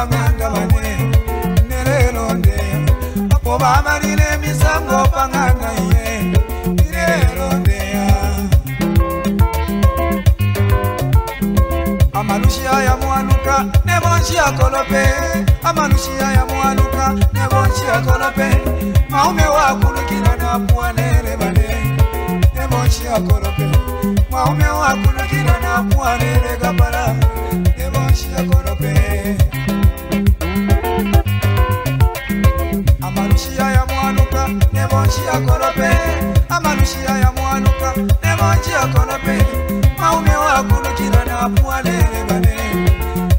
panganga mane nelero nde apo bamalile misango panganga iye nelero nde amalusi aya mwanuka ne bonsi akolope amalusi aya mwanuka ne bonsi akolope maume wakulukila na pua nere bane ne bonsi akolope maume wakulukila na pua nere gabala amalushia ya mwanuka ne monji ya korope amalushia ya mwanuka ne monji ya korope maume wa kunukira na apua lele bane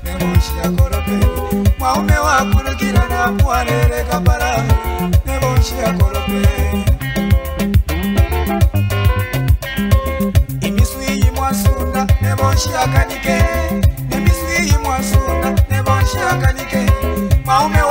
ne monji ya korope maume wa kunukira na apua lele kapara ne monji ya korope imiswi mwasunda ne monji ya kanike imiswi mwasunda ne monji ya kanike maume wa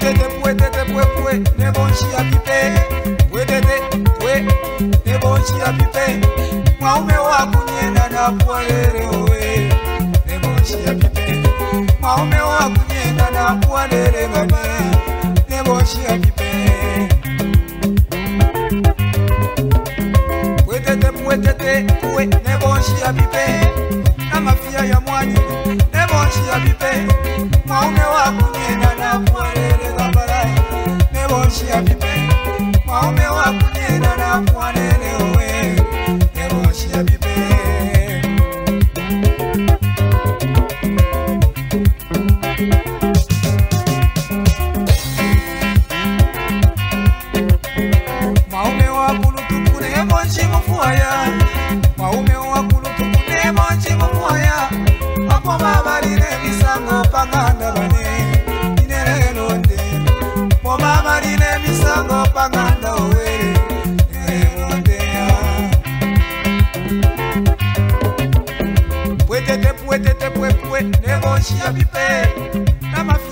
wetete wetete wepue nebonchia pipe wetete we nebonchia pipe mwaume wakunyenda napualerewe nebonchia pipe mwaume wakunyenda napualerengane nebonchia pipe wetete wetete we nebonchia pipe namafia ya mwanyi nebonchia pipe mwaume wakunyenda napualerewe kuishia vibaya, waume wa kunena na kuwane kwe negosia vipe kama